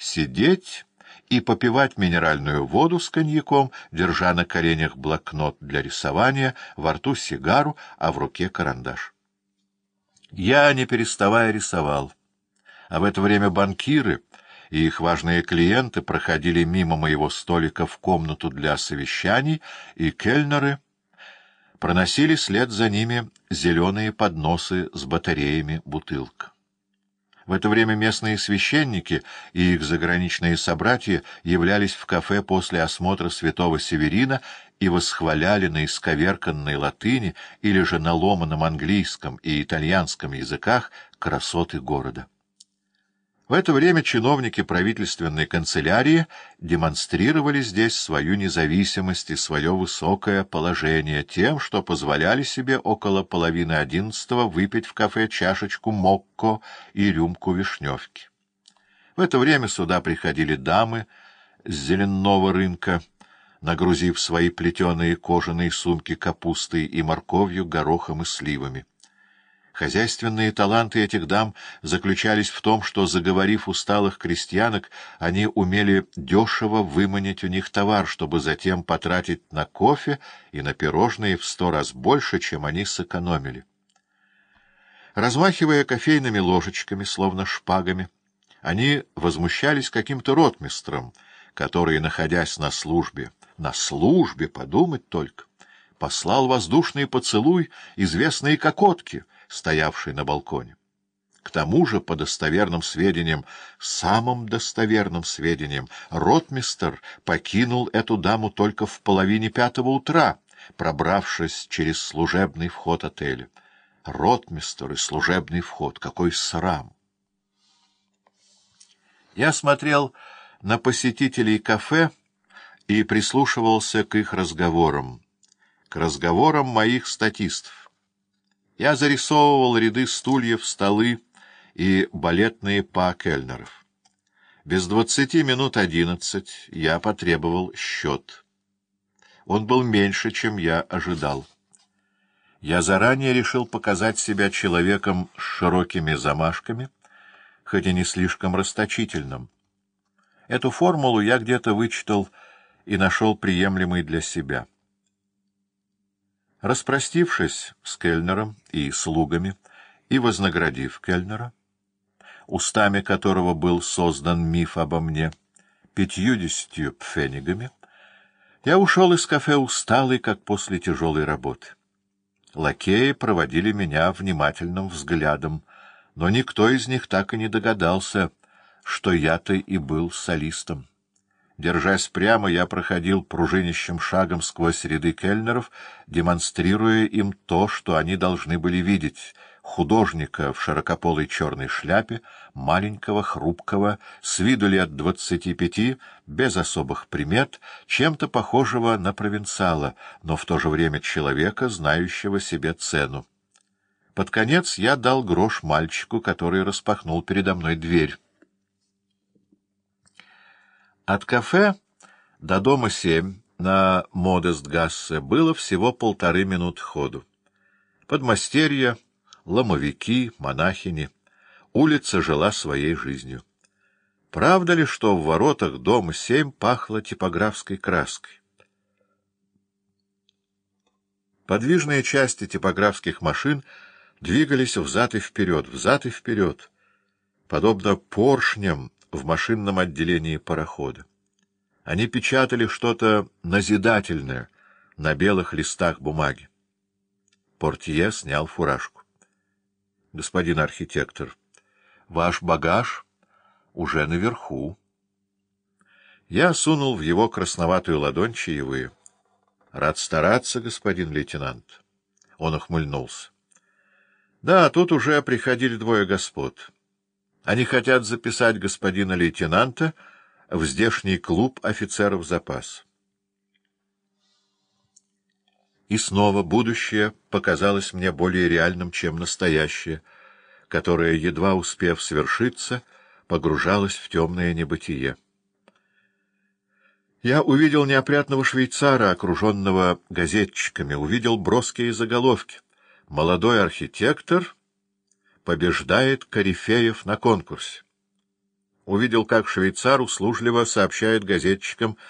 сидеть и попивать минеральную воду с коньяком, держа на коленях блокнот для рисования, во рту сигару, а в руке карандаш. Я, не переставая, рисовал. А в это время банкиры и их важные клиенты проходили мимо моего столика в комнату для совещаний, и кельнеры проносили след за ними зеленые подносы с батареями бутылок. В это время местные священники и их заграничные собратья являлись в кафе после осмотра святого Северина и восхваляли на исковерканной латыни или же на ломаном английском и итальянском языках красоты города. В это время чиновники правительственной канцелярии демонстрировали здесь свою независимость и свое высокое положение тем, что позволяли себе около половины одиннадцатого выпить в кафе чашечку мокко и рюмку вишневки. В это время сюда приходили дамы с зеленого рынка, нагрузив свои плетеные кожаные сумки капустой и морковью, горохом и сливами. Хозяйственные таланты этих дам заключались в том, что, заговорив усталых крестьянок, они умели дешево выманить у них товар, чтобы затем потратить на кофе и на пирожные в сто раз больше, чем они сэкономили. Размахивая кофейными ложечками, словно шпагами, они возмущались каким-то ротмистром, который, находясь на службе, на службе, подумать только, послал воздушный поцелуй известной кокотке — стоявший на балконе. К тому же, по достоверным сведениям, самым достоверным сведениям, ротмистер покинул эту даму только в половине пятого утра, пробравшись через служебный вход отеля. Ротмистер и служебный вход — какой срам! Я смотрел на посетителей кафе и прислушивался к их разговорам, к разговорам моих статистов. Я зарисовывал ряды стульев, столы и балетные па кельнеров. Без двадцати минут одиннадцать я потребовал счет. Он был меньше, чем я ожидал. Я заранее решил показать себя человеком с широкими замашками, хоть и не слишком расточительным. Эту формулу я где-то вычитал и нашел приемлемой для себя. Распростившись с Кельнером и слугами и вознаградив Кельнера, устами которого был создан миф обо мне, пятьюдесятью пфенигами, я ушел из кафе усталый, как после тяжелой работы. Лакеи проводили меня внимательным взглядом, но никто из них так и не догадался, что я-то и был солистом. Держась прямо, я проходил пружинищим шагом сквозь ряды кельнеров, демонстрируя им то, что они должны были видеть — художника в широкополой черной шляпе, маленького, хрупкого, с виду лет двадцати пяти, без особых примет, чем-то похожего на провинциала, но в то же время человека, знающего себе цену. Под конец я дал грош мальчику, который распахнул передо мной дверь. От кафе до дома семь на Модестгассе было всего полторы минуты ходу. Подмастерья, ломовики, монахини. Улица жила своей жизнью. Правда ли, что в воротах дома семь пахло типографской краской? Подвижные части типографских машин двигались взад и вперед, взад и вперед, подобно поршням, в машинном отделении парохода. Они печатали что-то назидательное на белых листах бумаги. Портье снял фуражку. — Господин архитектор, ваш багаж уже наверху. Я сунул в его красноватую ладонь чаевые. — Рад стараться, господин лейтенант. Он ухмыльнулся. — Да, тут уже приходили двое господ. Они хотят записать господина лейтенанта в здешний клуб офицеров запас. И снова будущее показалось мне более реальным, чем настоящее, которое, едва успев свершиться, погружалось в темное небытие. Я увидел неопрятного швейцара, окруженного газетчиками, увидел броские заголовки. «Молодой архитектор...» побеждает Корифеев на конкурсе. увидел, как швейцар услужливо сообщает газетчикам